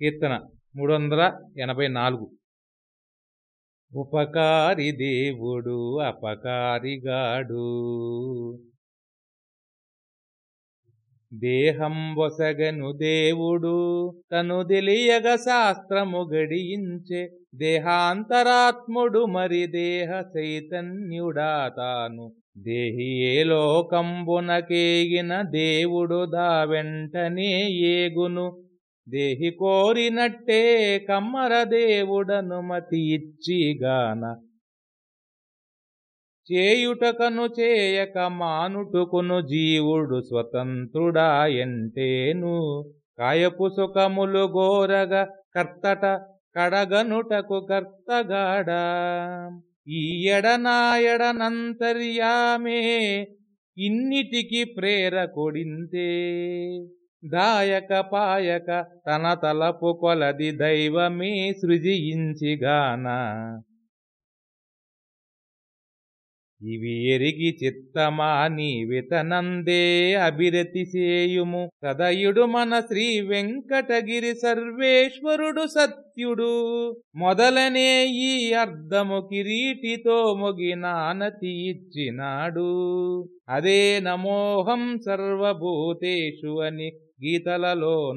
కీర్తన మూడు వందల ఎనభై నాలుగు. ఉపకారి దేవుడు అపకారిగాడు దేహం వసగను దేవుడు తను తెలియగ శాస్త్రము గడియించే. దేహాంతరాత్ముడు మరి దేహ చైతన్యుడా తాను. దేహియే లోకంబునకేగిన దేవుడు దా వెంటనే ఏగును. దేహి కోరినట్టే కమ్మర దేవుడనుమతి ఇచ్చిగాన చేయుటకను చేయక మానుటుకును జీవుడు స్వతంత్రుడాయంటేను కాయపు సుఖములు గోరగ కర్తట కడగనుటకు కర్తగాడా. ఈ ఇన్నిటికి ప్రేరకుడింతే. దాయక పాయక తన తలపు కొలది దైవమీ సృజించిగాన. ఇవి ఎరిగి చిత్తమా నీవితనందే అభిరతి చేయుము. సదయుడు మన శ్రీ వెంకటగిరి సర్వేశ్వరుడు సత్యుడు. మొదలనే ఈ అర్ధము కిరీటితో మొగినానతి ఇచ్చినాడు. అదే నమోహం సర్వభూతేషు అని గీతలలోనున్నదిగానా.